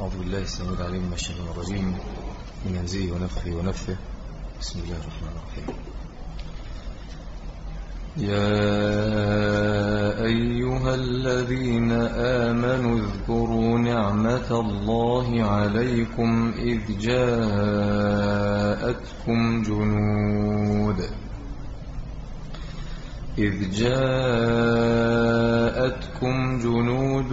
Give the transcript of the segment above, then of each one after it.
أعوذ بالله السميع العليم من الشيطان الرجيم. من همزه ونفخه ونفثه. بسم الله الرحمن الرحيم. يا أيها الذين آمنوا اذكروا نعمة الله عليكم إذ جاءتكم جنود. إذ جاءتكم جنود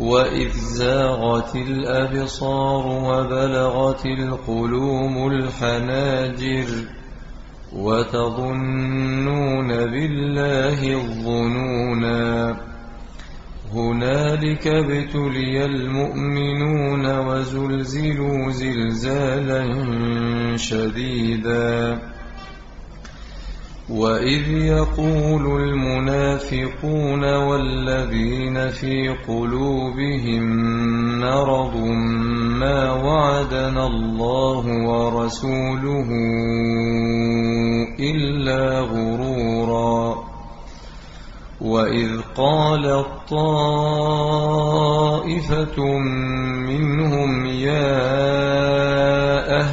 وإذ زاغت الأبصار وبلغت القلوم الحناجر وتظنون بالله الظنونا هنالك ابتلي المؤمنون وزلزلوا زلزالا شديدا وإذ يقول المنافقون والذين في قلوبهم مرض ما وعدنا الله ورسوله إلا غرورا وإذ قالت طائفة منهم يا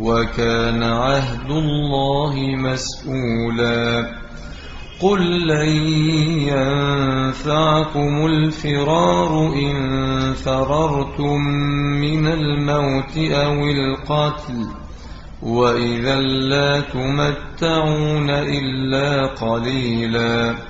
وكان عهد الله مسؤولا. قل لن ينفعكم الفرار إن فررتم من الموت أو القتل وإذا لا تمتعون إلا قليلاً.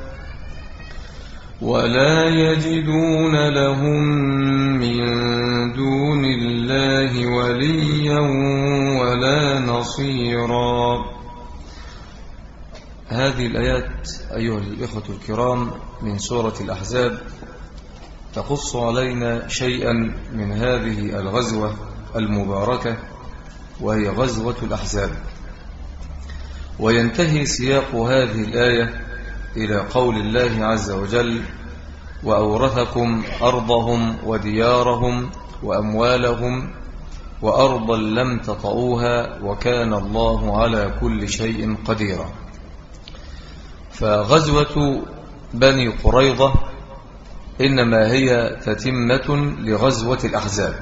ولا يجدون لهم من دون الله وليا ولا نصيرا. هذه الآيات أيها الإخوة الكرام من سورة الأحزاب. تقص علينا شيئا من هذه الغزوة المباركة وهي غزوة الأحزاب. وينتهي سياق هذه الآية إلى قول الله عز وجل وأورثكم أرضهم وديارهم وأموالهم وأرضا لم تطؤوها وكان الله على كل شيء قديرا. فغزوة بني قريضة إنما هي تتمة لغزوة الأحزاب.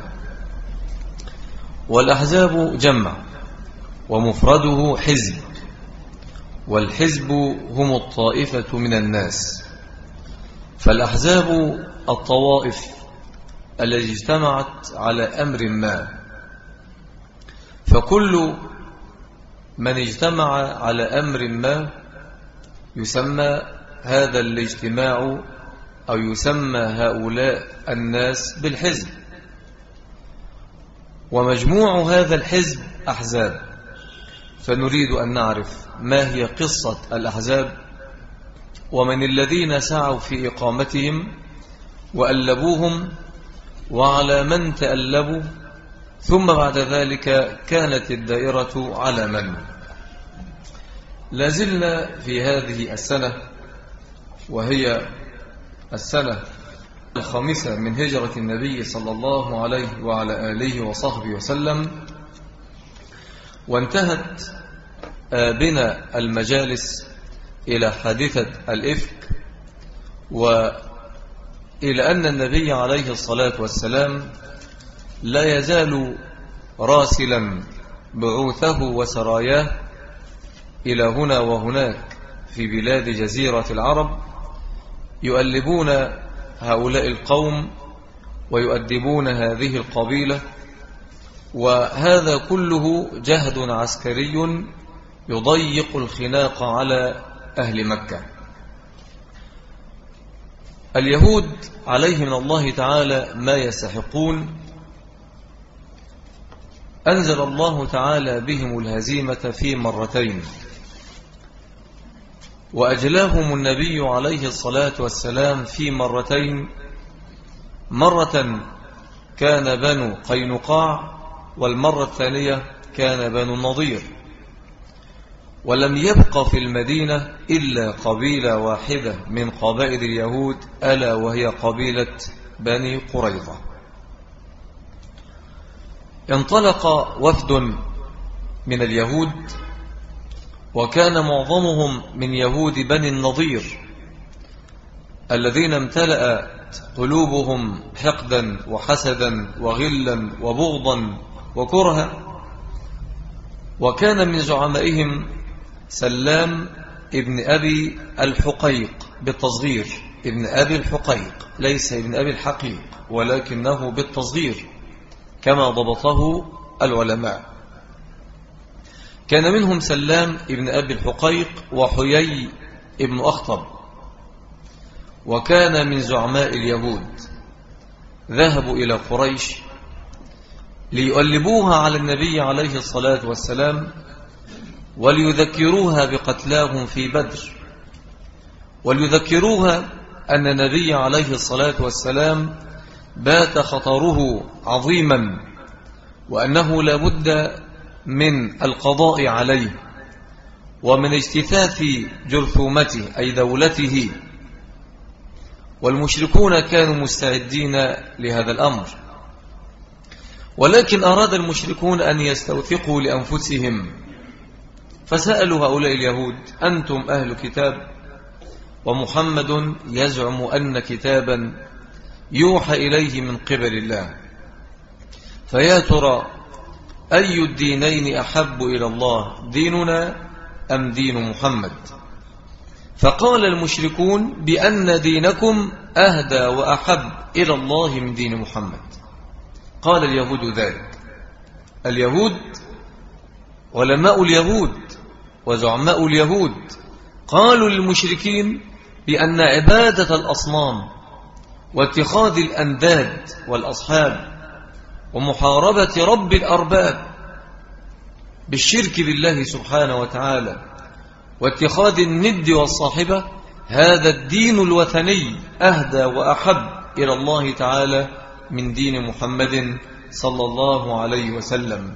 والأحزاب جمع ومفرده حزب. والحزب هم الطائفة من الناس. فالأحزاب الطوائف التي اجتمعت على أمر ما. فكل من اجتمع على أمر ما يسمى هذا الاجتماع أو يسمى هؤلاء الناس بالحزب. ومجموع هذا الحزب أحزاب. فنريد أن نعرف ما هي قصة الأحزاب ومن الذين سعوا في إقامتهم وألبوهم وعلى من تألبوا ثم بعد ذلك كانت الدائرة على من؟ لازلنا في هذه السنة وهي السنة الخامسة من هجرة النبي صلى الله عليه وعلى آله وصحبه وسلم وانتهت بنا المجالس إلى حادثة الإفك وإلى أن النبي عليه الصلاة والسلام لا يزال راسلا بعوثه وسراياه إلى هنا وهناك في بلاد جزيرة العرب يؤلبون هؤلاء القوم ويؤدبون هذه القبيلة وهذا كله جهد عسكري يضيق الخناق على أهل مكة. اليهود عليه من الله تعالى ما يستحقون. أنزل الله تعالى بهم الهزيمة في مرتين. وأجلاهم النبي عليه الصلاة والسلام في مرتين. مرة كان بنو قينقاع والمرة الثانية كان بنو النضير. ولم يبق في المدينة إلا قبيلة واحدة من قبائل اليهود ألا وهي قبيلة بني قريظة. انطلق وفد من اليهود وكان معظمهم من يهود بني النضير الذين امتلأت قلوبهم حقدا وحسدا وغلا وبغضا وكرها. وكان من زعمائهم سلام ابن أبي الحقيق بالتصغير. ابن أبي الحقيق ليس ابن أبي الحقيق ولكنه بالتصغير كما ضبطه العلماء. كان منهم سلام ابن أبي الحقيق وحيي ابن أخطب. وكان من زعماء اليهود. ذهبوا إلى قريش ليؤلبوها على النبي عليه الصلاة والسلام وليذكروها بقتلاهم في بدر. وليذكروها أن النبي عليه الصلاة والسلام بات خطره عظيما وأنه لا بد من القضاء عليه ومن اجتثاث جرثومته أي دولته. والمشركون كانوا مستعدين لهذا الأمر. ولكن أراد المشركون أن يستوثقوا لأنفسهم فسألوا هؤلاء اليهود أنتم أهل كتاب؟ ومحمد يزعم أن كتابا يوحى إليه من قبل الله. فيا ترى أي الدينين أحب إلى الله ديننا أم دين محمد؟ فقال المشركون بأن دينكم أهدى وأحب إلى الله من دين محمد. قال اليهود ذلك. اليهود علماء اليهود وزعماء اليهود قالوا للمشركين بأن عبادة الأصنام واتخاذ الأنداد والأصحاب ومحاربة رب الأرباب بالشرك بالله سبحانه وتعالى واتخاذ الند والصاحبة هذا الدين الوثني أهدى وأحب إلى الله تعالى من دين محمد صلى الله عليه وسلم.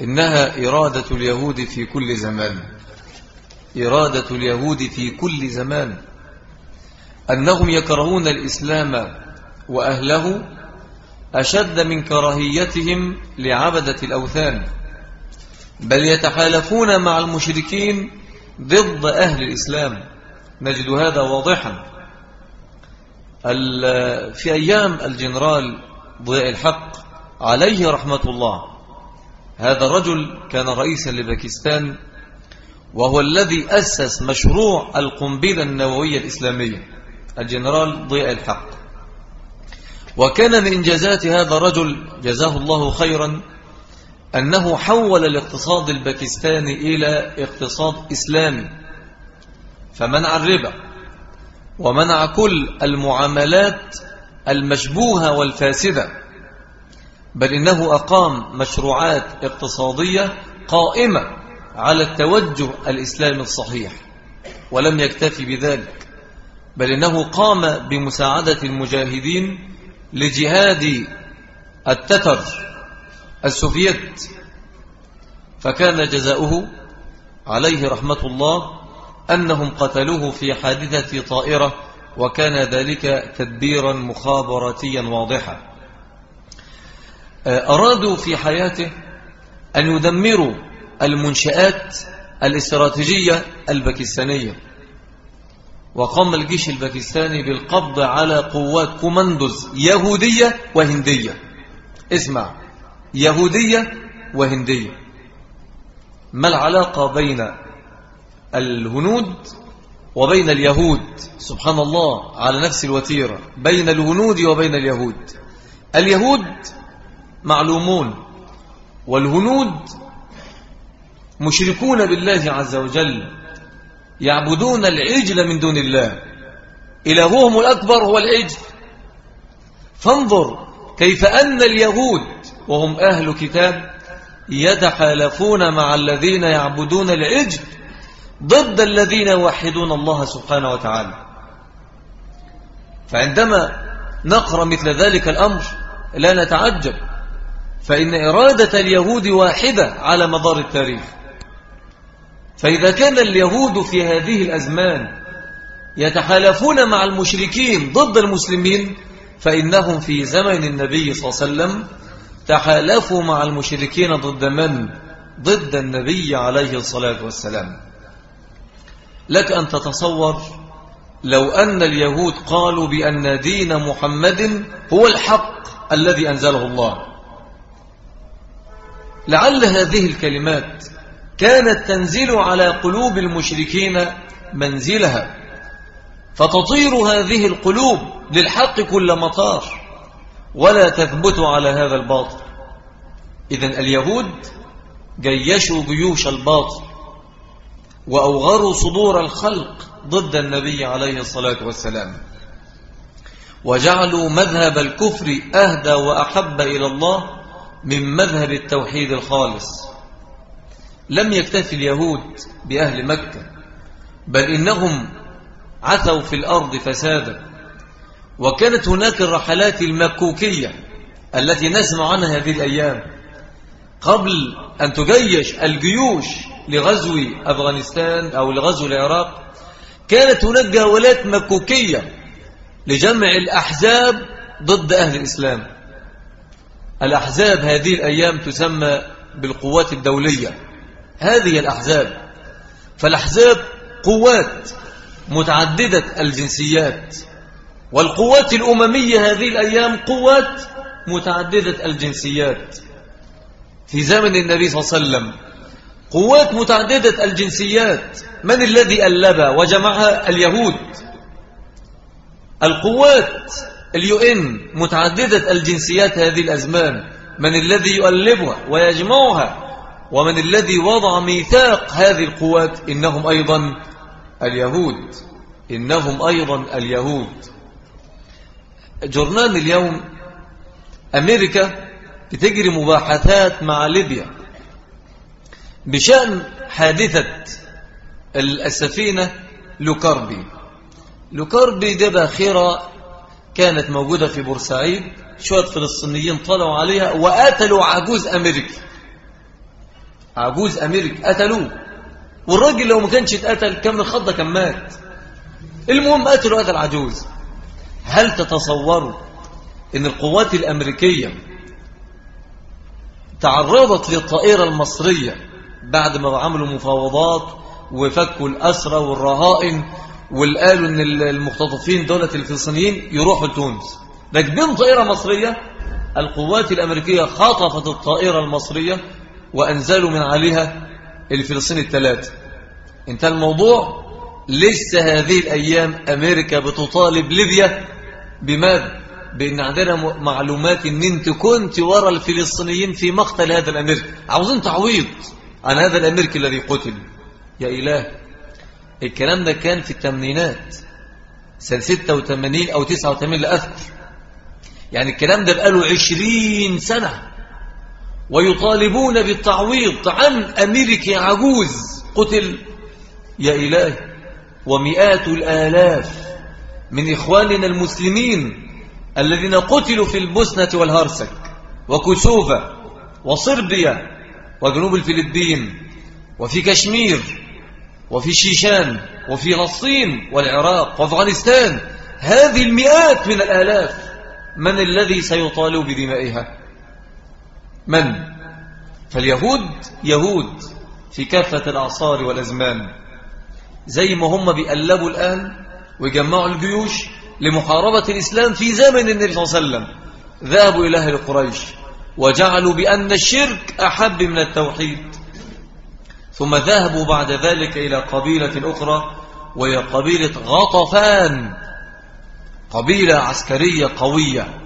إنها إرادة اليهود في كل زمان. إرادة اليهود في كل زمان. أنهم يكرهون الإسلام وأهله أشد من كراهيتهم لعبدة الأوثان. بل يتحالفون مع المشركين ضد أهل الإسلام. نجد هذا واضحا. في أيام الجنرال ضياء الحق عليه رحمة الله هذا الرجل كان رئيسا لباكستان وهو الذي أسس مشروع القنبلة النووية الإسلامية الجنرال ضياء الحق. وكان من إنجازات هذا الرجل جزاه الله خيرا أنه حول الاقتصاد الباكستاني إلى اقتصاد إسلامي فمنع الربا ومنع كل المعاملات المشبوهة والفاسدة. بل إنه أقام مشروعات اقتصادية قائمة على التوجه الإسلامي الصحيح ولم يكتفي بذلك بل إنه قام بمساعدة المجاهدين لجهاد التتر السوفيت فكان جزاؤه عليه رحمة الله أنهم قتلوه في حادثة طائرة وكان ذلك تدبيرا مخابراتيا واضحا. أرادوا في حياته أن يدمروا المنشآت الاستراتيجية الباكستانية. وقام الجيش الباكستاني بالقبض على قوات كوماندوز يهودية وهندية. اسمع يهودية وهندية. ما العلاقة بين الهنود وبين اليهود؟ سبحان الله على نفس الوتيرة. بين الهنود وبين اليهود. اليهود معلومون. والهنود مشركون بالله عز وجل يعبدون العجل من دون الله. إلههم الأكبر هو العجل. فانظر كيف أن اليهود وهم أهل كتاب يتحالفون مع الذين يعبدون العجل ضد الذين يوحدون الله سبحانه وتعالى. فعندما نقرأ مثل ذلك الأمر لا نتعجب. فإن إرادة اليهود واحدة على مدار التاريخ. فإذا كان اليهود في هذه الأزمان يتحالفون مع المشركين ضد المسلمين فإنهم في زمن النبي صلى الله عليه وسلم تحالفوا مع المشركين ضد من؟ ضد النبي عليه الصلاة والسلام. لك أن تتصور لو أن اليهود قالوا بأن دين محمد هو الحق الذي أنزله الله. لعل هذه الكلمات كانت تنزل على قلوب المشركين منزلها فتطير هذه القلوب للحق كل مطار ولا تثبت على هذا الباطل. إذا اليهود جيشوا جيوش الباطل وأوغروا صدور الخلق ضد النبي عليه الصلاة والسلام. وجعلوا مذهب الكفر أهدى وأحب إلى الله من مذهب التوحيد الخالص. لم يكتفي اليهود بأهل مكة بل إنهم عثوا في الأرض فسادا. وكانت هناك الرحلات المكوكية التي نسمع عنها هذه الأيام قبل أن تجيش الجيوش لغزو أفغانستان أو لغزو العراق. كانت هناك جولات مكوكية لجمع الأحزاب ضد أهل الإسلام. الأحزاب هذه الأيام تسمى بالقوات الدولية. هذه الأحزاب فالأحزاب قوات متعددة الجنسيات والقوات الأممية هذه الأيام قوات متعددة الجنسيات. في زمن النبي صلى الله عليه وسلم قوات متعددة الجنسيات من الذي ألبها؟ وجمعها اليهود. القوات اليو إن متعددة الجنسيات هذه الأزمان. من الذي يؤلبها ويجمعها ومن الذي وضع ميثاق هذه القوات إنهم أيضا اليهود. إنهم أيضا اليهود. جورنال اليوم أمريكا بتجري مباحثات مع ليبيا بشأن حادثة السفينة لوكاربي لوكاربي دي باخرة كانت موجودة في بورسعيد شوية فلسطينيين طلعوا عليها وقتلوا عجوز أمريكي. عجوز أمريكي قتلوه. والراجل لو ما كانش اتقتل كان من خضة كان مات. المهم قتلوا قتل عجوز. هل تتصوروا إن القوات الأمريكية تعرضت للطائرة المصرية بعد ما عملوا مفاوضات وفكوا الأسرى والرهائن وقالوا إن المختطفين دولة الفلسطينيين يروحوا لتونس راكبين طائرة مصرية القوات الأمريكية خطفت الطائرة المصرية وأنزلوا من عليها الفلسطيني الثلاثة انتهى الموضوع. لسه هذه الأيام أمريكا بتطالب ليبيا بماذا؟ بأن عندنا معلومات أن أنت كنت ورا الفلسطينيين في مقتل هذا الأمريكي عاوزين تعويض عن هذا الأمريكي الذي قتل. يا إله. الكلام ده كان في الثمانينات سنة 86 أو 89 لا أذكر يعني الكلام ده بقاله 20 سنة. ويطالبون بالتعويض عن أمريكي عجوز. قتل يا إله ومئات الآلاف من إخواننا المسلمين الذين قتلوا في البوسنة والهرسك وكسوفة وصربيا وجنوب الفلبين وفي كشمير وفي شيشان وفي فلسطين والعراق وأفغانستان. هذه المئات من الآلاف. من الذي سيطالب بدمائها؟ من؟ فاليهود يهود في كافة الأعصار والأزمان. زي ما هم بيقلبوا الآن ويجمعوا الجيوش لمحاربة الإسلام في زمن النبي صلى الله عليه وسلم. ذهبوا إلى أهل قريش وجعلوا بأن الشرك أحب من التوحيد. ثم ذهبوا بعد ذلك إلى قبيلة أخرى وهي قبيلة غطفان قبيلة عسكرية قوية.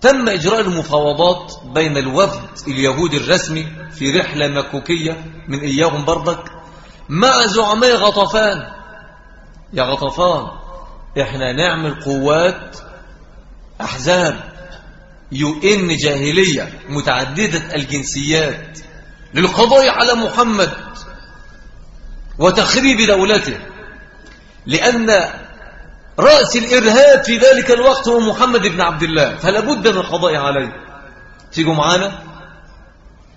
تم إجراء المفاوضات بين الوفد اليهودي الرسمي في رحلة مكوكية من إياهم بردك مع زعماء غطفان. يا غطفان إحنا نعمل قوات أحزاب يو إن جاهلية متعددة الجنسيات. للقضاء على محمد وتخريب دولته لأن رأس الإرهاب في ذلك الوقت هو محمد بن عبد الله فلا بد من القضاء عليه. تيجوا معانا؟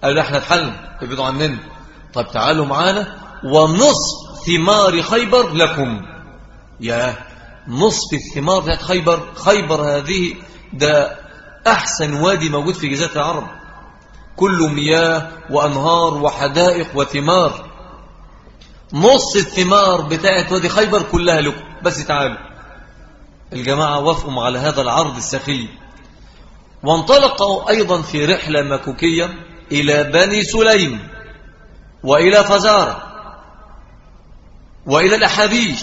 قالوا إحنا اتحلنا ابعدوا عننا. طيب تعالوا معانا ونصف ثمار خيبر لكم. يا نصف الثمار بتاعت خيبر خيبر هذه ده أحسن وادي موجود في جزيرة العرب. كله مياه وأنهار وحدائق وثمار. نص الثمار بتاعت وادي خيبر كلها لكم. بس تعالوا. الجماعة وافقوا على هذا العرض السخي وانطلقوا أيضا في رحلة مكوكية إلى بني سليم وإلى فزارة وإلى الأحابيش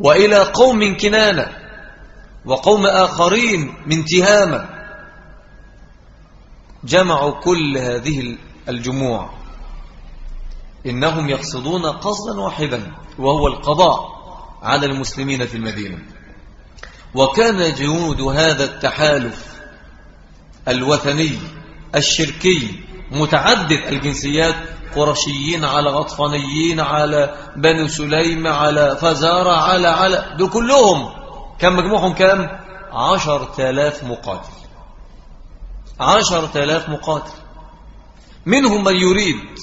وإلى قوم كنانة وقوم آخرين من تهامة. جمعوا كل هذه الجموع. إنهم يقصدون قصدا واحدا وهو القضاء على المسلمين في المدينة. وكان جنود هذا التحالف الوثني الشركي متعدد الجنسيات قرشيين على غطفانيين على بني سليم على فزارة على على دول كلهم كان مجموعهم كام؟ عشر تلاف مقاتل. عشر تلاف مقاتل. منهم من يريد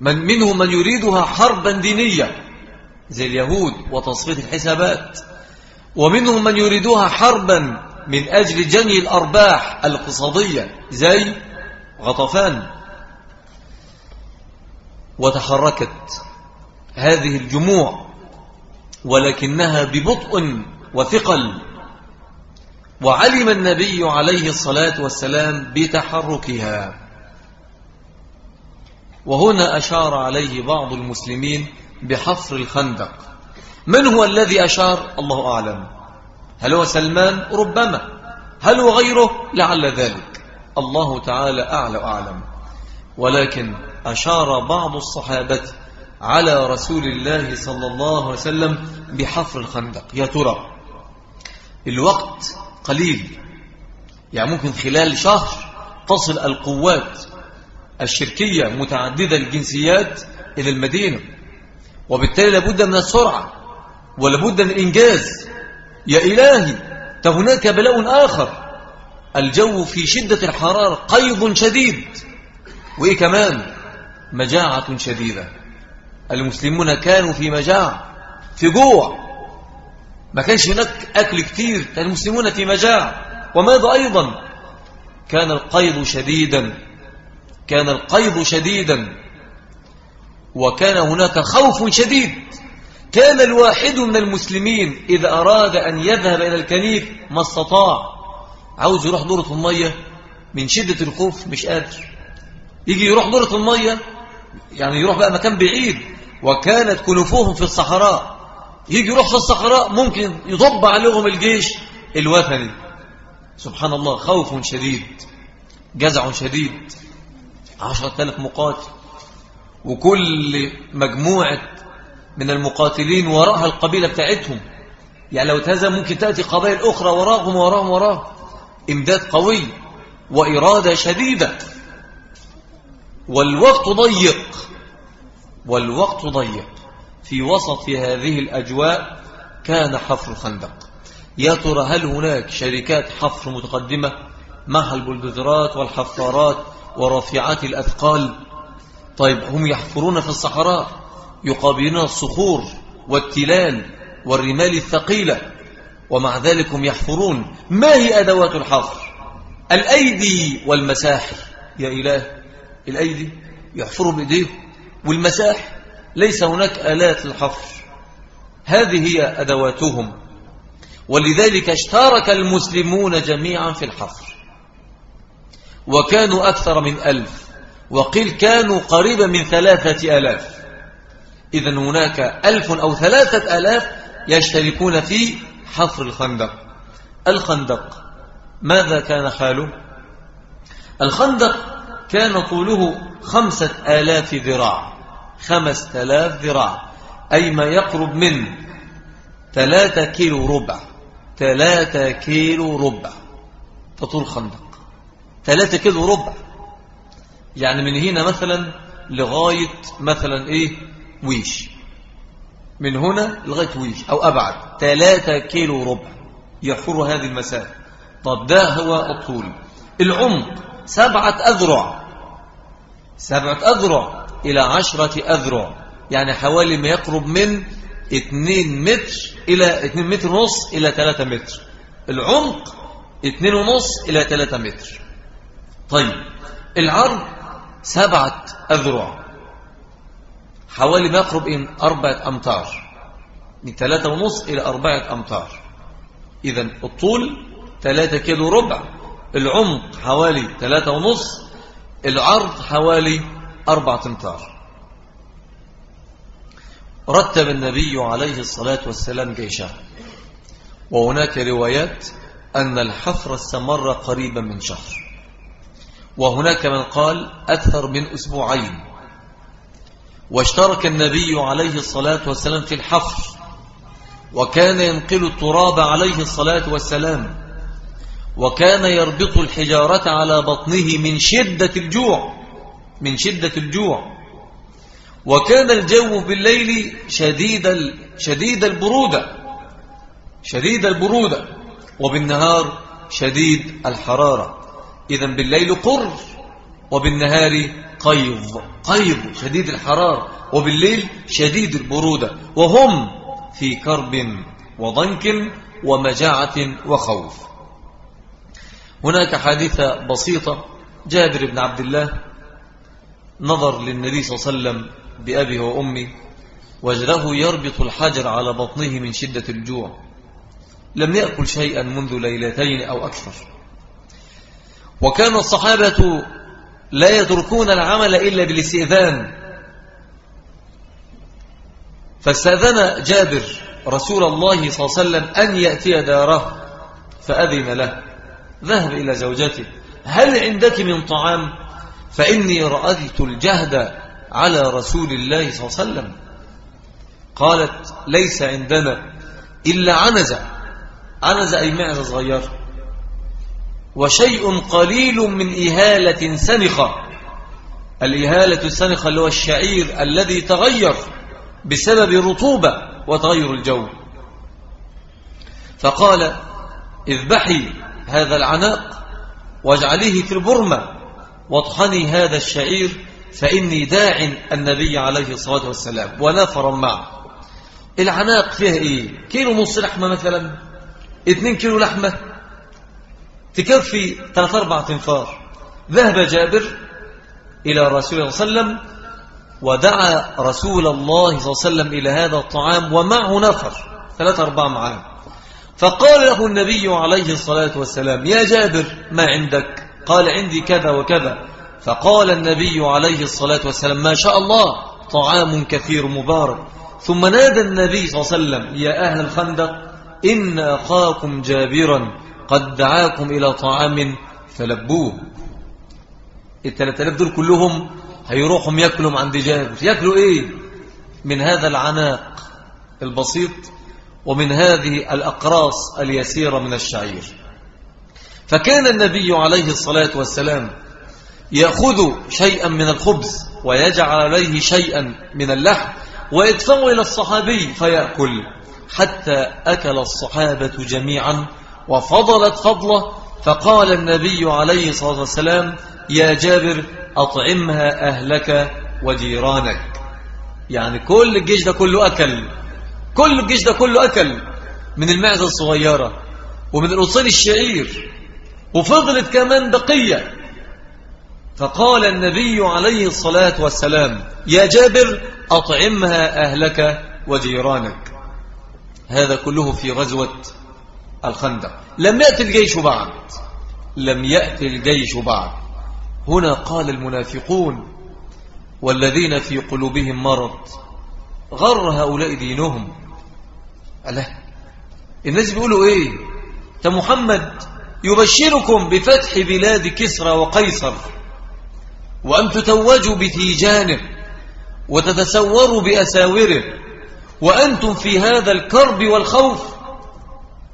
من منهم من يريدها حربا دينية زي اليهود وتصفية الحسابات. ومنهم من يريدها حربا من أجل جني الأرباح الاقتصادية زي غطفان. وتحركت هذه الجموع ولكنها ببطء وثقل. وعلم النبي عليه الصلاة والسلام بتحركها. وهنا أشار عليه بعض المسلمين بحفر الخندق. من هو الذي أشار؟ الله أعلم. هل هو سلمان؟ ربما. هل هو غيره لعل ذلك. الله تعالى أعلى أعلم ولكن أشار بعض الصحابة على رسول الله صلى الله عليه وسلم بحفر الخندق. يا ترى الوقت قليل. يعني ممكن خلال شهر تصل القوات الشركية متعددة الجنسيات إلى المدينة. وبالتالي لابد من السرعة ولابد من الإنجاز يا إلهي فهناك بلاء آخر. الجو في شدة الحرارة قيض شديد. وإيه كمان؟ مجاعة شديدة. المسلمون كانوا في مجاعة في جوع. ما كانش هناك أكل كتير كان المسلمون في مجاعة. وماذا أيضا؟ كان القيض شديدا. كان القيض شديدا. وكان هناك خوف شديد. كان الواحد من المسلمين إذا أراد أن يذهب إلى الكنيف ما استطاع. عاوز يروح دورة المية؟ من شدة الخوف مش قادر. يجي يروح دورة المية؟ يعني يروح بقى مكان بعيد. وكانت كنوفهم في الصحراء. يجي يروح في الصحراء ممكن يضب عليهم الجيش الوثني. سبحان الله خوف شديد جزع شديد. عشرة آلاف مقاتل. وكل مجموعة من المقاتلين وراءها القبيلة بتاعتهم. يعني لو تهزم ممكن تأتي قبائل أخرى وراهم وراهم وراهم. إمداد قوي وإرادة شديدة. والوقت ضيق. والوقت ضيق. في وسط هذه الأجواء كان حفر الخندق. يا ترى هل هناك شركات حفر متقدمة؟ مع البلدوزرات والحفارات ورافعات الأثقال؟ طيب هم يحفرون في الصحراء يقابلون الصخور والتلال والرمال الثقيلة ومع ذلك هم يحفرون. ما هي أدوات الحفر؟ الأيدي والمساح يا إله الأيدي يحفروا بإيديه والمساح ليس هناك آلات للحفر هذه هي أدواتهم. ولذلك اشترك المسلمون جميعا في الحفر. وكانوا أكثر من ألف. وقيل كانوا قريبا من ثلاثة ألاف. إذا هناك ألف أو ثلاثة ألاف يشتركون في حفر الخندق. الخندق ماذا كان حاله؟ الخندق كان طوله خمسة آلاف ذراع. خمس تلاف ذراع. أي ما يقرب من ثلاثة كيلو ربع. ثلاثة كيلو ربع. تطول خندق. ثلاثة كيلو ربع. يعني من هنا مثلا لغاية مثلا إيه؟ ويش. من هنا لغاية ويش أو أبعد. ثلاثة كيلو ربع. يحفر هذه المسافة. طب ده هو الطول العمق سبعة أذرع. سبعة أذرع. إلى عشرة أذرع. يعني حوالي ما يقرب من 2 متر إلى 2 متر ونص إلى 3 متر. العمق 2 ونص إلى 3 متر. طيب العرض سبعة أذرع. حوالي ما يقرب إن أربعة أمتار. من ثلاثة ونص إلى أربعة أمتار. إذا الطول ثلاثة كيلو ربع. العمق حوالي ثلاثة ونص. العرض حوالي أربعة أمتار. رتب النبي عليه الصلاة والسلام جيشه. وهناك روايات أن الحفر استمر قريبا من شهر. وهناك من قال أكثر من أسبوعين. واشترك النبي عليه الصلاة والسلام في الحفر. وكان ينقل التراب عليه الصلاة والسلام. وكان يربط الحجارة على بطنه من شدة الجوع. من شدة الجوع. وكان الجو بالليل شديد شديد البرودة. شديد البرودة. وبالنهار شديد الحرارة. إذا بالليل قر وبالنهار قيض. قيض شديد الحرارة. وبالليل شديد البرودة. وهم في كرب وضنك ومجاعة وخوف. هناك حادثة بسيطة. جابر بن عبد الله نظر للنبي صلى الله عليه وسلم بأبيه وأمي وجده يربط الحجر على بطنه من شدة الجوع. لم يأكل شيئا منذ ليلتين أو أكثر. وكان الصحابة لا يتركون العمل إلا بالاستئذان. فاستأذن جابر رسول الله صلى الله عليه وسلم أن يأتي داره فأذن له ذهب إلى زوجته هل عندك من طعام؟ فإني رأيت الجهد على رسول الله صلى الله عليه وسلم. قالت ليس عندنا إلا عنزة. عنزة أي معزة صغيرة. وشيء قليل من إهالة سنخة. الإهالة السنخة اللي هو الشعير الذي تغير بسبب الرطوبة وتغير الجو. فقال اذبحي هذا العناق واجعليه في البرمة. واطحني هذا الشعير فإني داع النبي عليه الصلاة والسلام. ونفرا معه العناق فيها إيه؟ كيلو نص لحمة مثلا. اتنين كيلو لحمة. تكفي ثلاث أربع تنفار. ذهب جابر إلى رسول الله صلى الله عليه وسلم ودعا رسول الله صلى الله عليه وسلم إلى هذا الطعام ومعه نفر. ثلاثة أربعة معاه فقال له النبي عليه الصلاة والسلام يا جابر ما عندك؟ قال عندي كذا وكذا. فقال النبي عليه الصلاة والسلام ما شاء الله طعام كثير مبارك. ثم نادى النبي صلى الله عليه وسلم يا أهل الخندق إن أخاكم جابرا قد دعاكم إلى طعام فلبوه. الثلاث آلاف دول كلهم هيروحوا ياكلوا عند جابر. ياكلوا إيه؟ من هذا العناق البسيط ومن هذه الأقراص اليسيرة من الشعير. فكان النبي عليه الصلاة والسلام يأخذ شيئا من الخبز ويجعل عليه شيئا من اللحم ويدفعه إلى الصحابي فيأكل حتى أكل الصحابة جميعا وفضلت فضله. فقال النبي عليه الصلاة والسلام يا جابر أطعمها أهلك وجيرانك. يعني كل الجيش ده كله أكل كل الجيش ده كله أكل من المعزة الصغيرة ومن الأصول الشعير. وفضلت كمان بقية. فقال النبي عليه الصلاة والسلام يا جابر أطعمها أهلك وجيرانك. هذا كله في غزوة الخندق. لم يأتي الجيش بعد. لم يأتي الجيش بعد. هنا قال المنافقون والذين في قلوبهم مرض غر هؤلاء دينهم. ألا؟ الناس بيقولوا إيه؟ محمد. يبشركم بفتح بلاد كسرى وقيصر وأن تتوجوا بتيجانه وتتسوروا بأساوره وأنتم في هذا الكرب والخوف.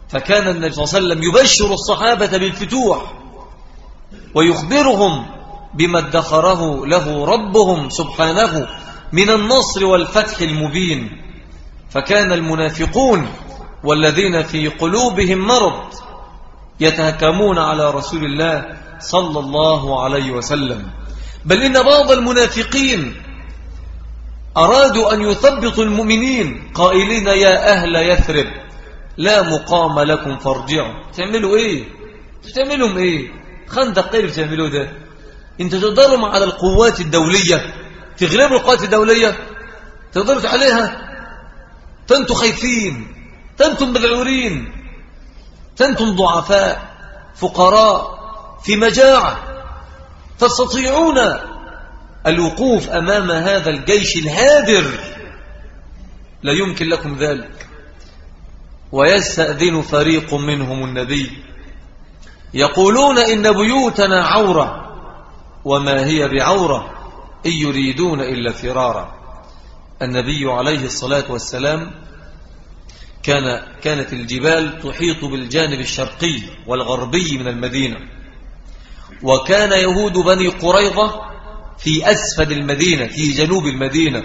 فكان النبي صلى الله عليه وسلم يبشر الصحابة بالفتوح ويخبرهم بما ادخره له ربهم سبحانه من النصر والفتح المبين. فكان المنافقون والذين في قلوبهم مرض يتهكمون على رسول الله صلى الله عليه وسلم. بل إن بعض المنافقين أرادوا أن يثبطوا المؤمنين قائلين يا أهل يثرب لا مقام لكم فارجعوا. تعملوا إيه؟ تعملوا إيه؟ خندق إيه بتعملوا ده. انت تقدروا على القوات الدولية تغلبوا القوات الدولية تقدروا عليها تنتم خايفين تنتم مذعورين. تنتم ضعفاء فقراء في مجاعة. تستطيعون الوقوف أمام هذا الجيش الهادر لا يمكن لكم ذلك. ويستأذن فريق منهم النبي. يقولون إن بيوتنا عورة. وما هي بعورة؟ إن يريدون إلا فرارا. النبي عليه الصلاة والسلام كان كانت الجبال تحيط بالجانب الشرقي والغربي من المدينة. وكان يهود بني قريظة في أسفل المدينة في جنوب المدينة.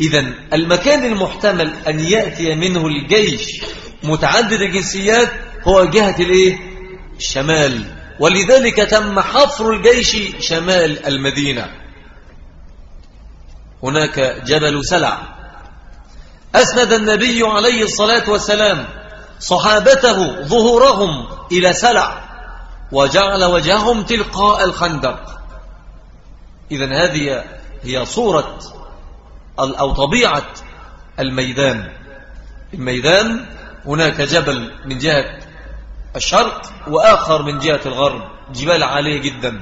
إذا المكان المحتمل أن يأتي منه الجيش متعدد الجنسيات هو جهة الإيه؟ الشمال. ولذلك تم حفر الجيش شمال المدينة. هناك جبل سلع. أسند النبي عليه الصلاة والسلام صحابته ظهورهم إلى سلع وجعل وجههم تلقاء الخندق. إذا هذه هي صورة أو طبيعة الميدان. الميدان هناك جبل من جهة الشرق وآخر من جهة الغرب جبال عالية جدا.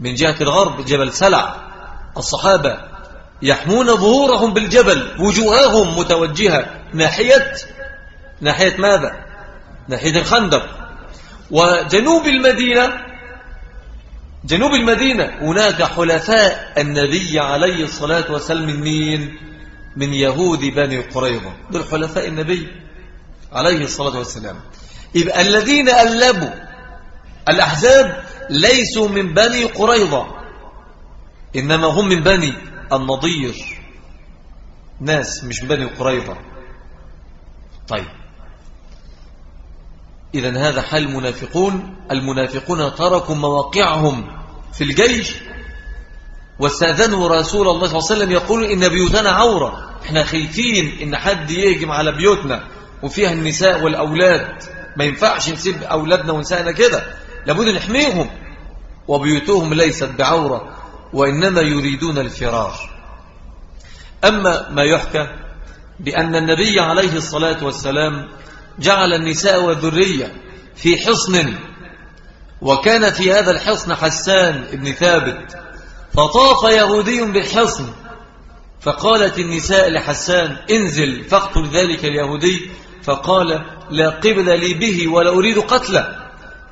من جهة الغرب جبل سلع. الصحابة يحمون ظهورهم بالجبل وجوههم متوجهة. ناحية ناحية ماذا؟ ناحية الخندق. وجنوب المدينة جنوب المدينة هناك حلفاء النبي عليه الصلاة والسلام من مين من يهود بني قريظة. دول حلفاء النبي عليه الصلاة والسلام. يبقى الذين ألبوا الأحزاب ليسوا من بني قريظة إنما هم من بني النضير ناس مش بني قريظة طيب. إذا هذا حال المنافقون. المنافقون تركوا مواقعهم في الجيش. واستأذنوا رسول الله صلى الله عليه وسلم يقول إن بيوتنا عورة. إحنا خايفين إن حد يهجم على بيوتنا. وفيها النساء والأولاد. ما ينفعش نسيب أولادنا ونسائنا كده. لابد نحميهم. وبيوتهم ليست بعورة. وإنما يريدون الفرار أما ما يحكى بأن النبي عليه الصلاة والسلام جعل النساء والذرية في حصن وكان في هذا الحصن حسان ابن ثابت فطاف يهودي بالحصن فقالت النساء لحسان انزل فاقتل ذلك اليهودي. فقال لا قبل لي به ولا أريد قتله.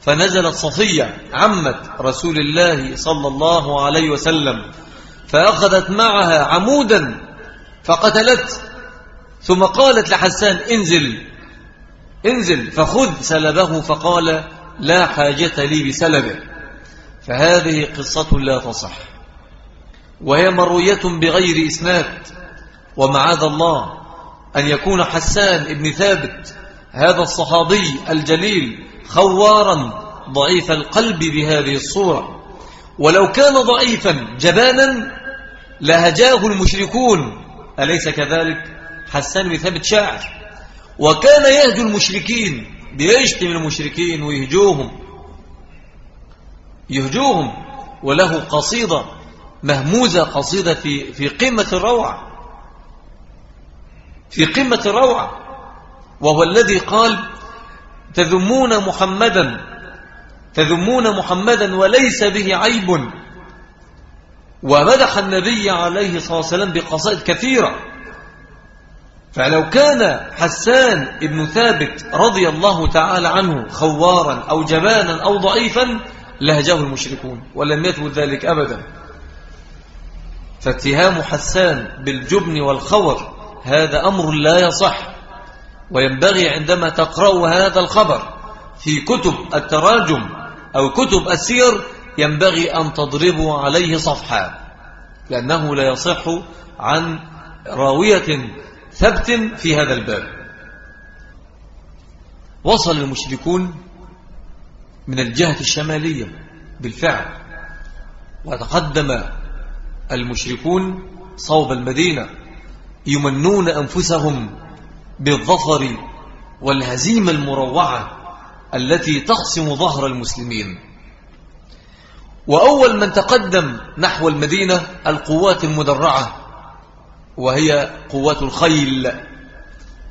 فنزلت صفية عمت رسول الله صلى الله عليه وسلم فأخذت معها عمودا فقتلت ثم قالت لحسان انزل انزل فخذ سلبه فقال لا حاجة لي بسلبه. فهذه قصة لا تصح. وهي مروية بغير إسناد ومعاذ الله أن يكون حسان ابن ثابت هذا الصحابي الجليل خوارا ضعيف القلب بهذه الصورة. ولو كان ضعيفا جبانا لهجاه المشركون. أليس كذلك؟ حسان بن ثابت شاعر. وكان يهجو المشركين بيشتم المشركين ويهجوهم. يهجوهم وله قصيدة مهموزة قصيدة في, في قمة الروعة. في قمة الروعة. وهو الذي قال تذمون محمدا تذمون محمدا وليس به عيب. ومدح النبي عليه الصلاة والسلام بقصائد كثيرة. فلو كان حسان ابن ثابت رضي الله تعالى عنه خوارا أو جبانا أو ضعيفا لهجاه المشركون ولم يثبت ذلك أبدا. فاتهام حسان بالجبن والخور هذا أمر لا يصح. وينبغي عندما تقرأ هذا الخبر في كتب التراجم أو كتب السير ينبغي أن تضربوا عليه صفحا لأنه لا يصح عن راوية ثبت في هذا الباب. وصل المشركون من الجهة الشمالية بالفعل وتقدم المشركون صوب المدينة يمنون أنفسهم بالظفر والهزيمة المروعة التي تقسم ظهر المسلمين. وأول من تقدم نحو المدينة القوات المدرعة وهي قوات الخيل.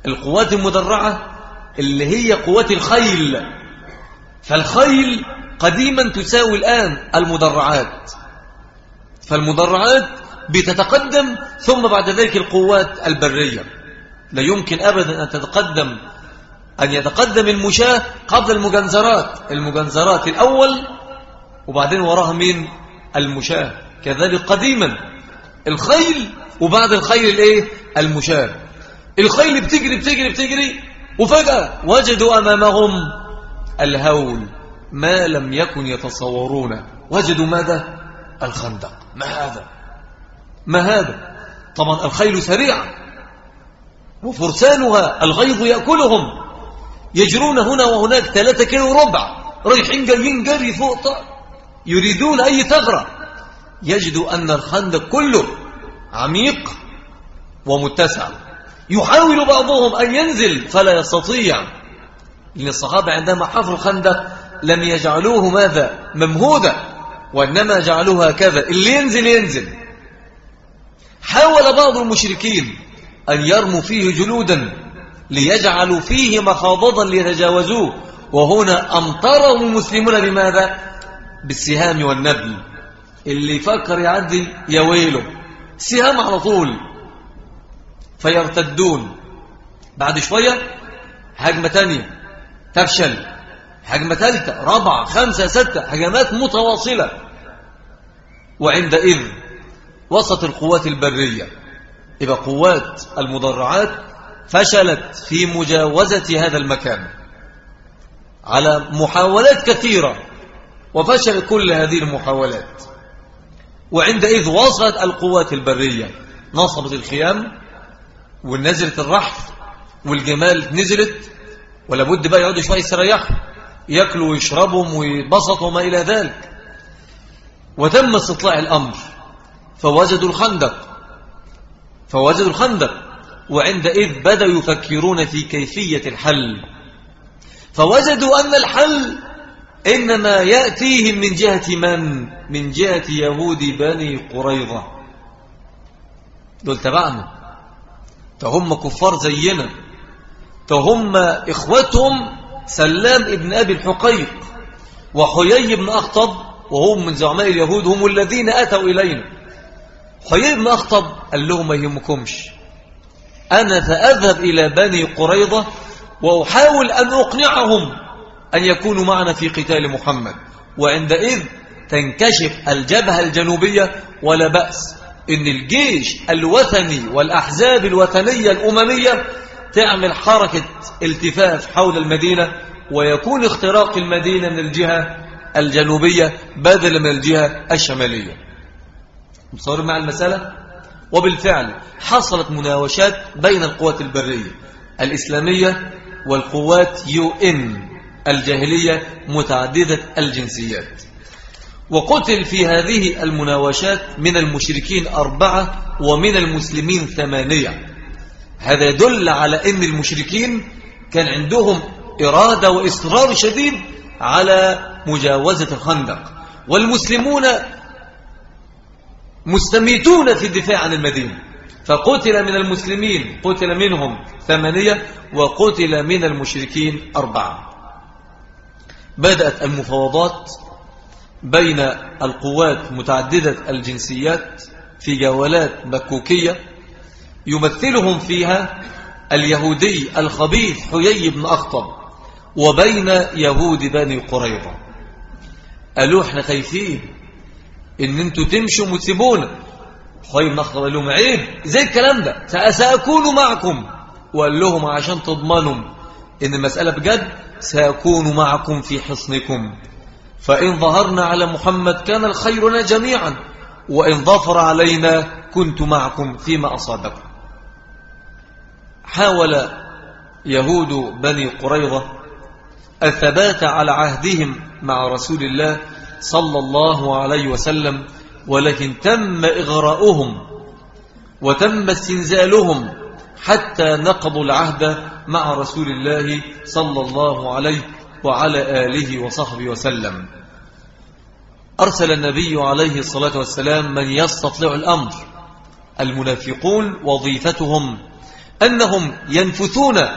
القوات المدرعة اللي هي قوات الخيل. فالخيل قديما تساوي الآن المدرعات. فالمدرعات بتتقدم ثم بعد ذلك القوات البرية. لا يمكن أبدا أن تتقدم أن يتقدم المشاة قبل المجنزرات. المجنزرات الأول وبعدين وراها مين؟ المشاة. كذلك قديما. الخيل وبعد الخيل الإيه؟ المشاة. الخيل بتجري بتجري بتجري وفجأة وجدوا أمامهم الهول. ما لم يكن يتصورون. وجدوا ماذا؟ الخندق. ما هذا؟ ما هذا؟ طبعا الخيل سريعة وفرسانها الغيظ يأكلهم. يجرون هنا وهناك ثلاثة كيلو ربع. رايحين جايين جري فوق طار يريدون أي ثغرة. يجدوا أن الخندق كله عميق ومتسع. يحاول بعضهم أن ينزل فلا يستطيع. لأن الصحابة عندما حفروا الخندق لم يجعلوه ماذا؟ ممهودا. وإنما جعلوه هكذا اللي ينزل ينزل. حاول بعض المشركين أن يرموا فيه جلودا ليجعلوا فيه مخاضضا ليتجاوزوه. وهنا أمطرهم المسلمون بماذا؟ بالسهام والنبل اللي يفكر يعدي يا ويله. سهام على طول. فيرتدون. بعد شوية هجمة تانية. تفشل. هجمة ثالثة رابعة. خمسة. ستة. هجمات متواصلة. وعندئذ وسط القوات البرية. إذا قوات المدرعات فشلت في مجاوزة هذا المكان على محاولات كثيرة وفشل كل هذه المحاولات. وعندئذ وصلت القوات البرية. نصبت الخيام ونزلت الرحف والجمال نزلت ولا بد بقى يقعدوا شوية يستريحوا ياكلوا ويشربوا ويبسطوا وما إلى ذلك. وتم استطلاع الأمر فوجدوا الخندق. فوجدوا الخندق وعندئذ بدأوا يفكرون في كيفية الحل. فوجدوا أن الحل إنما يأتيهم من جهة من؟ من جهة يهود بني قريظة. دول تبعنا. فهم كفار زينا. فهم إخوتهم سلام ابن أبي الحقيق وحيي بن أخطب وهم من زعماء اليهود هم الذين أتوا إلينا. حيي بن أخطب؟ قال لهم ما يهمكمش. أنا سأذهب إلى بني قريضة وأحاول أن أقنعهم أن يكونوا معنا في قتال محمد. وعندئذ تنكشف الجبهة الجنوبية ولا بأس. إن الجيش الوثني والأحزاب الوثنية الأممية تعمل حركة التفاف حول المدينة ويكون اختراق المدينة من الجهة الجنوبية بدلا من الجهة الشمالية. مصور مع المسألة؟ وبالفعل حصلت مناوشات بين القوات البرية الإسلامية والقوات يو إن الجاهلية متعددة الجنسيات. وقتل في هذه المناوشات من المشركين أربعة ومن المسلمين ثمانية. هذا يدل على أن المشركين كان عندهم إرادة وإصرار شديد على مجاوزة الخندق. والمسلمون مستميتون في الدفاع عن المدينة. فقتل من المسلمين قتل منهم ثمانية وقتل من المشركين أربعة. بدأت المفاوضات بين القوات متعددة الجنسيات في جولات بكوكية يمثلهم فيها اليهودي الخبيث حيي بن أخطب وبين يهود بني قريظة. قالوا إحنا خايفين. إن أنتوا تمشوا وتسيبونا بن أخطب قال لهم عيب زي الكلام ده. سأكون معكم. وقال لهم عشان تضمنوا. إن المسألة بجد سأكون معكم في حصنكم. فإن ظهرنا على محمد كان الخيرنا جميعا. وإن ظفر علينا كنت معكم فيما أصابكم. حاول يهود بني قريظة الثبات على عهدهم مع رسول الله صلى الله عليه وسلم ولكن تم إغراؤهم وتم استنزالهم حتى نقضوا العهد مع رسول الله صلى الله عليه وعلى آله وصحبه وسلم. أرسل النبي عليه الصلاة والسلام من يستطلع الأمر. المنافقون وظيفتهم أنهم ينفثون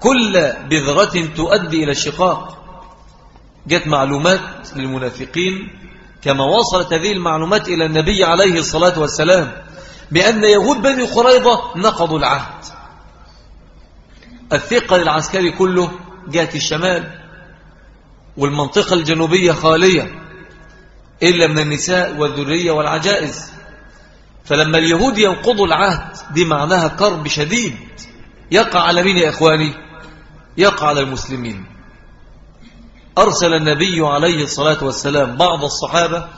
كل بذرة تؤدي إلى الشقاق. جت معلومات للمنافقين كما وصلت هذه المعلومات إلى النبي عليه الصلاة والسلام بأن يهود بني قريضة نقضوا العهد. الثقل العسكري كله جهة الشمال والمنطقة الجنوبية خالية إلا من النساء والذرية والعجائز. فلما اليهود ينقضوا العهد دي معناها كرب شديد يقع على مين يا إخواني؟ يقع على المسلمين. أرسل النبي عليه الصلاة والسلام بعض الصحابة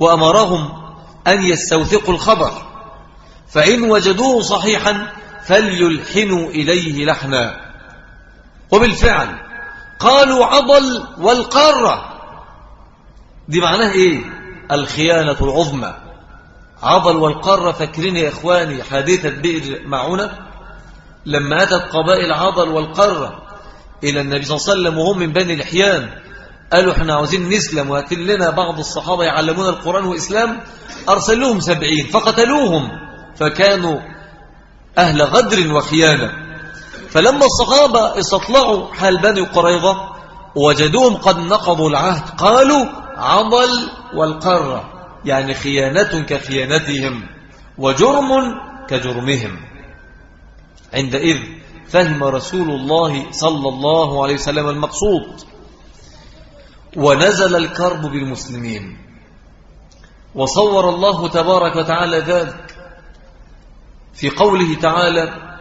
وأمرهم أن يستوثقوا الخبر فإن وجدوه صحيحا فليلحنوا إليه لحنا. وبالفعل قالوا عضل والقارة. دي معناها إيه؟ الخيانة العظمى. عضل والقارة فاكرين يا إخواني حادثة بئر معونة لما أتت قبائل عضل والقارة إلى النبي صلى الله عليه وسلم وهم من بني الحيان قالوا إحنا عاوزين نسلم وهات لنا بعض الصحابة يعلمون القرآن والإسلام. أرسل لهم سبعين فقتلوهم. فكانوا أهل غدر وخيانة. فلما الصحابة استطلعوا حال بني قريظة وجدوهم قد نقضوا العهد قالوا عضل والقرة يعني خيانة كخيانتهم وجرم كجرمهم. عندئذ فهم رسول الله صلى الله عليه وسلم المقصود. ونزل الكرب بالمسلمين. وصور الله تبارك وتعالى ذلك. في قوله تعالى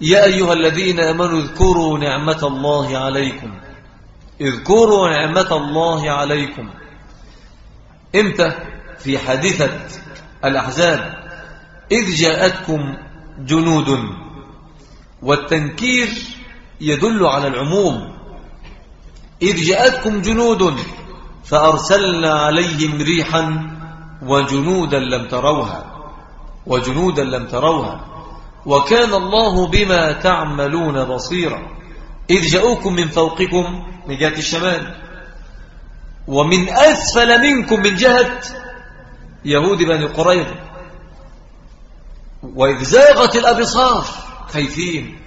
يا أيها الذين أمنوا اذكروا نعمة الله عليكم. اذكروا نعمة الله عليكم. إمتى؟ في حادثة الأحزاب إذ جاءتكم جنود والتنكير يدل على العموم. إذ جاءتكم جنود فأرسلنا عليهم ريحا وجنودا لم تروها وجنودا لم تروها. وكان الله بما تعملون بصيرا. إذ جاءوكم من فوقكم من جهة الشمال. ومن أسفل منكم من جهة يهود بني قريظة. وإذ زاغت الأبصار خايفين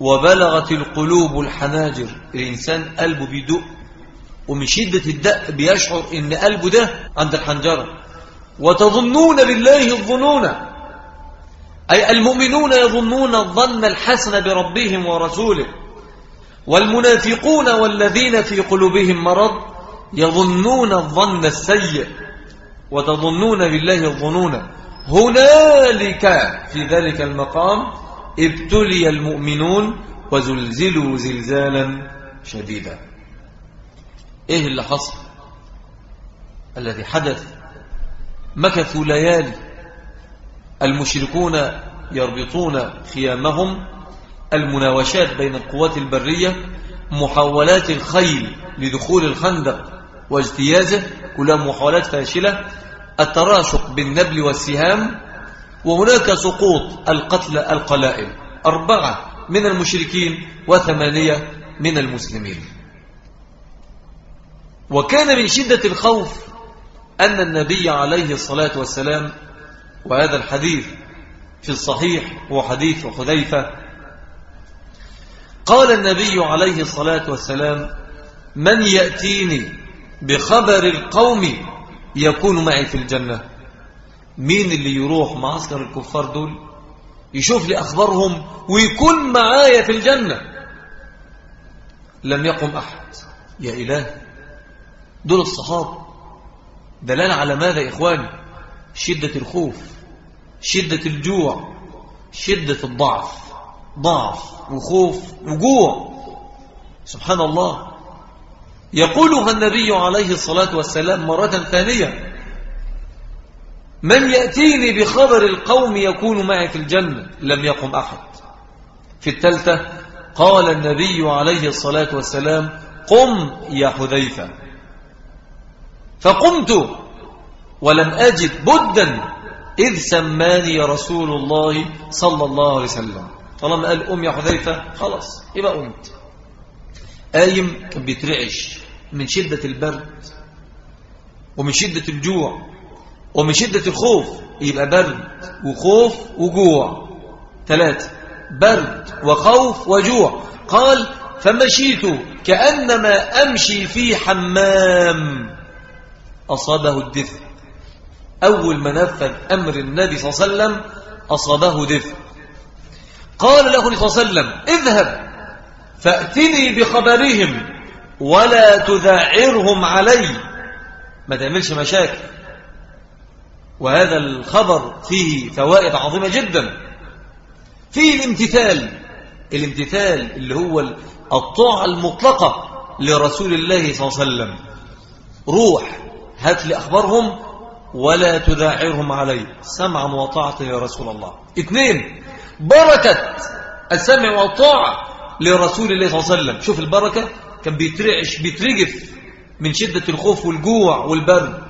وبلغت القلوب الحناجر. الإنسان قلبه بيدق ومن شدة الدق بيشعر إن قلبه ده عند الحنجرة. وتظنون بالله الظنون أي المؤمنون يظنون الظن الحسن بربهم ورسوله والمنافقون والذين في قلوبهم مرض يظنون الظن السيء وتظنون بالله الظنون. هنالك في ذلك المقام ابتلي المؤمنون وزلزلوا زلزالا شديدا. إيه اللي حصل؟ الذي حدث. مكثوا ليالي. المشركون يربطون خيامهم. المناوشات بين القوات البرية. محاولات الخيل لدخول الخندق واجتيازه. كلها محاولات فاشلة. التراشق بالنبل والسهام. وهناك سقوط القتل القلائل. أربعة من المشركين وثمانية من المسلمين. وكان من شدة الخوف أن النبي عليه الصلاة والسلام وهذا الحديث في الصحيح هو حديث حذيفة قال النبي عليه الصلاة والسلام من يأتيني بخبر القوم يكون معي في الجنة. مين اللي يروح معسكر الكفار دول؟ يشوف لي أخبارهم ويكون معايا في الجنة. لم يقم أحد. يا إله دول الصحابة. دلالة على ماذا يا إخواني؟ شدة الخوف شدة الجوع شدة الضعف. ضعف وخوف وجوع. سبحان الله. يقولها النبي عليه الصلاة والسلام مرة ثانية. من يأتيني بخبر القوم يكون معي في الجنة؟ لم يقم أحد. في الثالثة قال النبي عليه الصلاة والسلام قم يا حذيفة. فقمت ولم أجد بدا إذ سماني رسول الله صلى الله عليه وسلم. طالما قال أم يا حذيفة خلاص يبقى قمت. قايم كان بيترعش من شدة البرد ومن شدة الجوع. ومن شدة الخوف يبقى برد وخوف وجوع. ثلاثة برد وخوف وجوع. قال فمشيت كأنما أمشي في حمام. أصابه الدفء. أول ما نفذ أمر النبي صلى الله عليه وسلم أصابه دفء. قال له صلى الله عليه وسلم اذهب فأتني بخبرهم ولا تذعرهم علي. ما تعملش مشاكل. وهذا الخبر فيه فوائد عظيمة جدا. فيه الامتثال الامتثال اللي هو الطاعة المطلقة لرسول الله صلى الله عليه وسلم. روح هات لي أخبارهم ولا تذاعرهم علي. سمعا وطاعة يا رسول الله. اثنين بركة السمع والطاعة لرسول الله صلى الله عليه وسلم. شوف البركة كان بيترعش بيترجف من شدة الخوف والجوع والبرد.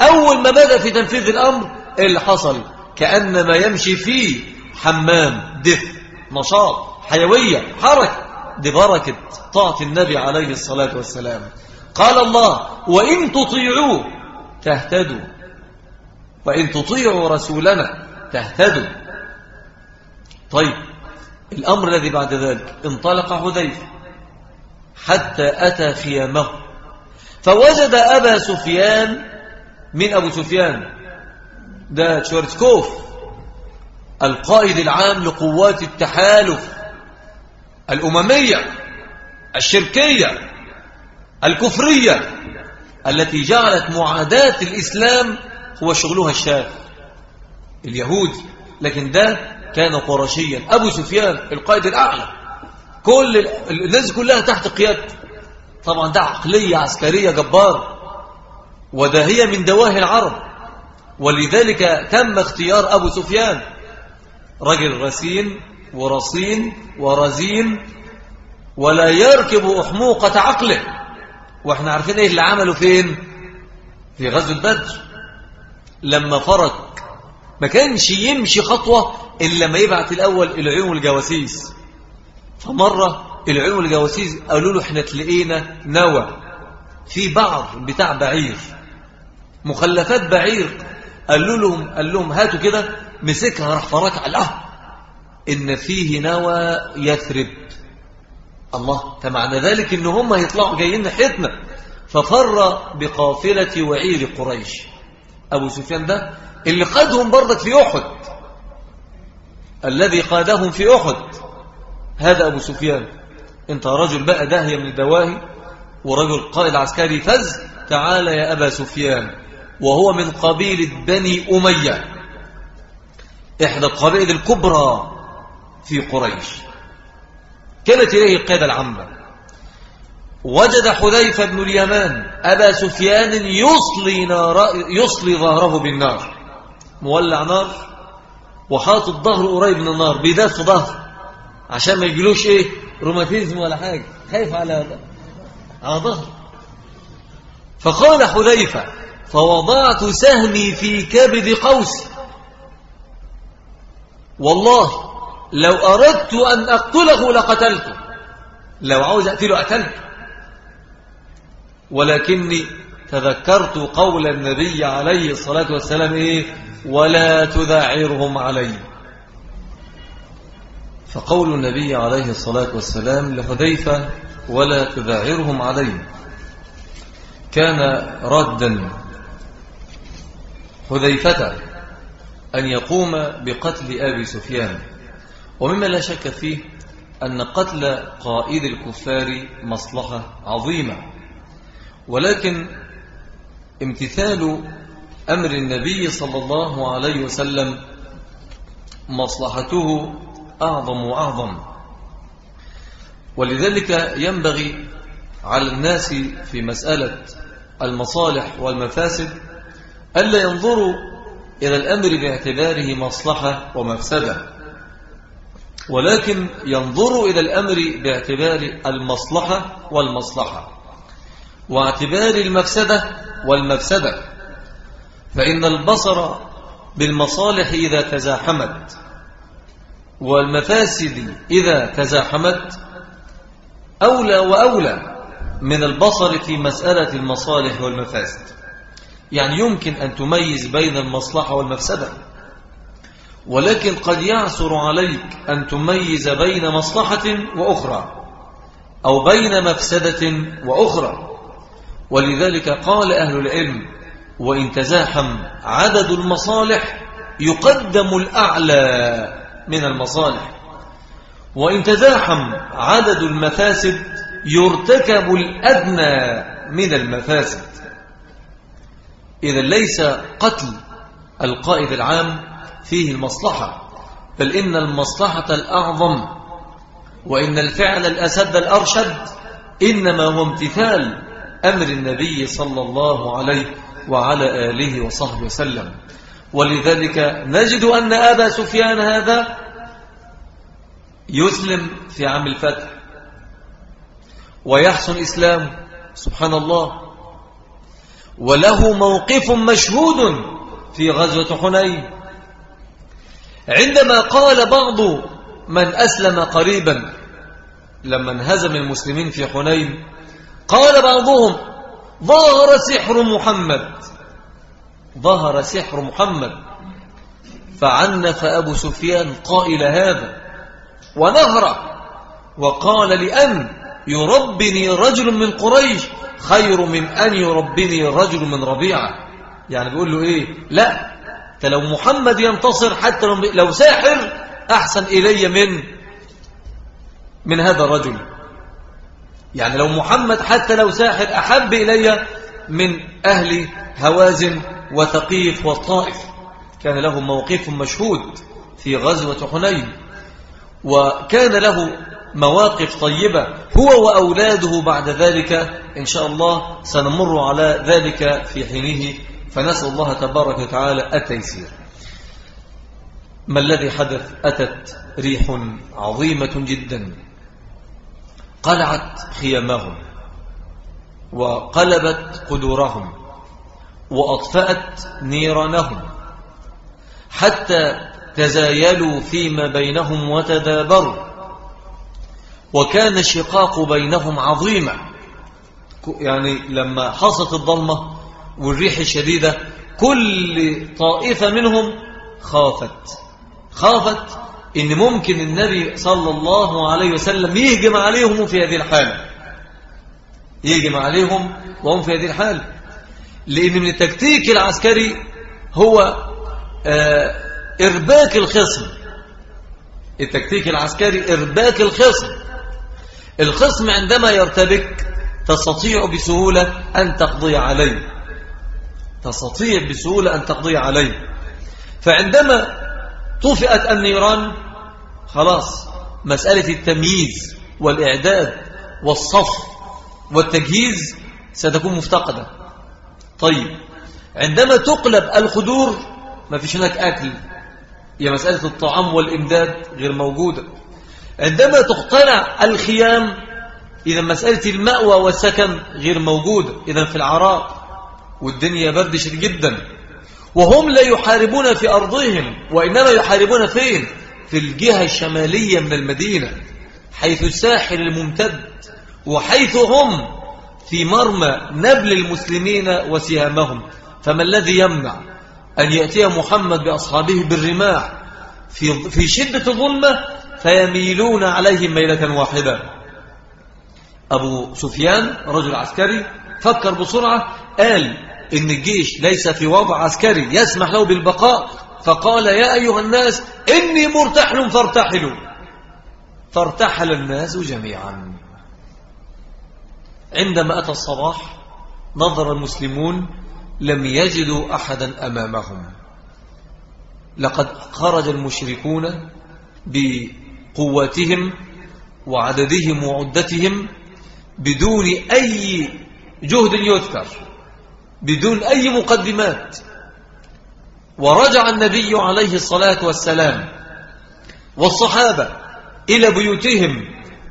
أول ما بدأ في تنفيذ الأمر إيه اللي حصل؟ كأنما يمشي فيه حمام دفء نشاط حيوية حركة دي بركة طاعة النبي عليه الصلاة والسلام. قال الله وإن تطيعوه تهتدوا وإن تطيعوا رسولنا تهتدوا. طيب الأمر الذي بعد ذلك انطلق حذيفة حتى أتى خيامه فوجد أبا سفيان من أبو سفيان. ده تشورتكوف القائد العام لقوات التحالف الأممية الشركية الكفرية التي جعلت معاداة الإسلام هو شغلها الشاف اليهودي لكن ده كان قرشيا. أبو سفيان القائد الأعلى. كل الناس كلها تحت قيادته. طبعا ده عقلية عسكرية جبارة. وده هي من دواهي العرب. ولذلك تم اختيار أبو سفيان. رجل رسين ورصين ورزين ولا يركب أحموقة عقله. وإحنا عارفين إيه اللي عمله فين؟ في غزوة بدر. لما فرق ما كانش يمشي خطوة إلا ما يبعت الأول العيون والجواسيس فمرة العيون والجواسيس قالوا له إحنا تلاقينا نوى. في بعض بتاع بعير مخلفات بعير قالوا لهم قال لهم هاتوا كده مسكها راح فرك على إن فيه نوى يثرب. الله فمعنى ذلك إن هم يطلعوا جايين ناحيتنا ففر بقافلة وعير قريش. أبو سفيان ده اللي قادهم برضك في أحد. الذي قادهم في أحد. هذا أبو سفيان. أنت رجل بقى داهية من الدواهي ورجل قائد عسكري فز تعال يا أبا سفيان. وهو من قبيلة بني أمية. إحدى القبائل الكبرى في قريش. كانت إليه القيادة العامة. وجد حذيفة بن اليمان أبا سفيان يصلي, نار يصلي ظهره بالنار. مولع نار وحاطط ظهره قريب من النار بيدات في ظهر. عشان ما يجيلوش إيه روماتيزم ولا حاجة. خايف على على ظهر فقال حذيفة فوضعت سهمي في كبد قوسي والله لو أردت أن أقتله لقتلته لو عاوز أقتله أقتلته ولكني تذكرت قول النبي عليه الصلاة والسلام إيه؟ ولا تذعرهم علي. فقول النبي عليه الصلاة والسلام لحذيفة ولا تذعرهم علي. كان ردا حذيفة أن يقوم بقتل أبي سفيان. ومما لا شك فيه أن قتل قائد الكفار مصلحة عظيمة. ولكن امتثال أمر النبي صلى الله عليه وسلم مصلحته أعظم وأعظم. ولذلك ينبغي على الناس في مسألة المصالح والمفاسد ألا ينظروا إلى الأمر باعتباره مصلحة ومفسدة ولكن ينظروا إلى الأمر باعتبار المصلحة والمصلحة واعتبار المفسدة والمفسدة فإن البصر بالمصالح إذا تزاحمت والمفاسد إذا تزاحمت أولى وأولى من البصر في مسألة المصالح والمفاسد. يعني يمكن أن تميز بين المصلحة والمفسدة. ولكن قد يعسر عليك أن تميز بين مصلحة وأخرى أو بين مفسدة وأخرى. ولذلك قال أهل العلم وإن تزاحم عدد المصالح يقدم الأعلى من المصالح. وإن تزاحم عدد المفاسد يرتكب الأدنى من المفاسد. إذا ليس قتل القائد العام فيه المصلحة بل إن المصلحة الأعظم وإن الفعل الأسد الأرشد إنما هو امتثال أمر النبي صلى الله عليه وعلى آله وصحبه وسلم. ولذلك نجد أن أبا سفيان هذا يسلم في عام الفتح. ويحسن إسلام سبحان الله وله موقف مشهود في غزوة حنين. عندما قال بعض من أسلم قريبا لما انهزم المسلمين في حنين قال بعضهم ظهر سحر محمد. ظهر سحر محمد. فعنف أبو سفيان قائل هذا. ونهر. وقال لأن يربني رجل من قريش خير من أن يربني رجل من ربيعة. يعني بيقول له إيه؟ لا لو محمد ينتصر حتى لو ساحر أحسن إلي من من هذا الرجل. يعني لو محمد حتى لو ساحر أحب إلي من أهل هوازن وثقيف والطائف كان له موقف مشهود في غزوة حنين. وكان له مواقف طيبة هو وأولاده بعد ذلك إن شاء الله سنمر على ذلك في حينه فنسأل الله تبارك وتعالى التيسير. ما الذي حدث؟ أتت ريح عظيمة جدا قلعت خيامهم وقلبت قدورهم وأطفأت نيرانهم حتى تزايلوا فيما بينهم وتدابروا. وكان الشقاق بينهم عظيما. يعني لما حصلت الظلمة والريح الشديدة كل طائفة منهم خافت. خافت إن ممكن النبي صلى الله عليه وسلم يهجم عليهم في هذه الحالة. يهجم عليهم وهم في هذه الحالة. لأن من التكتيك العسكري هو آه، إرباك الخصم. التكتيك العسكري إرباك الخصم. الخصم عندما يرتبك تستطيع بسهولة أن تقضي عليه. تستطيع بسهولة أن تقضي عليه. فعندما طفئت النيران خلاص مسألة التمييز والإعداد والصف والتجهيز ستكون مفتقدة. طيب عندما تقلب الخدور ما فيش هناك أكل. هي مسألة الطعام والإمداد غير موجودة. عندما تقتلع الخيام إذا مسألة المأوى والسكن غير موجودة. إذا في العراء والدنيا برد جدا. وهم لا يحاربون في أرضهم وإنما يحاربون فين؟ في الجهة الشمالية من المدينة حيث الساحل الممتد. وحيث هم في مرمى نبل المسلمين وسهامهم فما الذي يمنع؟ أن يأتي محمد بأصحابه بالرماح في, في شدة الظلمة فيميلون عليهم ميلة واحدة. أبو سفيان رجل عسكري فكر بسرعة قال إن الجيش ليس في وضع عسكري يسمح له بالبقاء. فقال يا أيها الناس إني مرتحل فارتحلوا فارتحل الناس جميعا. عندما أتى الصباح نظر المسلمون لم يجدوا أحدا أمامهم. لقد خرج المشركون بقواتهم وعددهم وعدتهم بدون أي جهد يذكر بدون أي مقدمات. ورجع النبي عليه الصلاة والسلام والصحابة إلى بيوتهم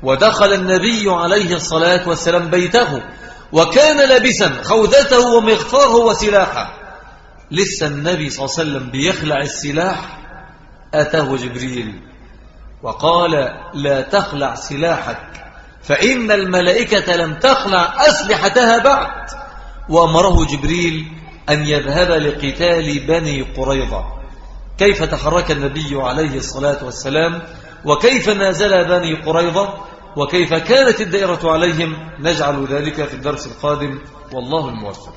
ودخل النبي عليه الصلاة والسلام بيته وكان لابسا خوذته ومغفاره وسلاحه. لسه النبي صلى الله عليه وسلم بيخلع السلاح؟ أتاه جبريل وقال لا تخلع سلاحك فإن الملائكة لم تخلع أسلحتها بعد. وأمره جبريل أن يذهب لقتال بني قريظة. كيف تحرك النبي عليه الصلاة والسلام؟ وكيف نازل بني قريظة؟ وكيف كانت الدائرة عليهم نجعل ذلك في الدرس القادم. والله الموفق.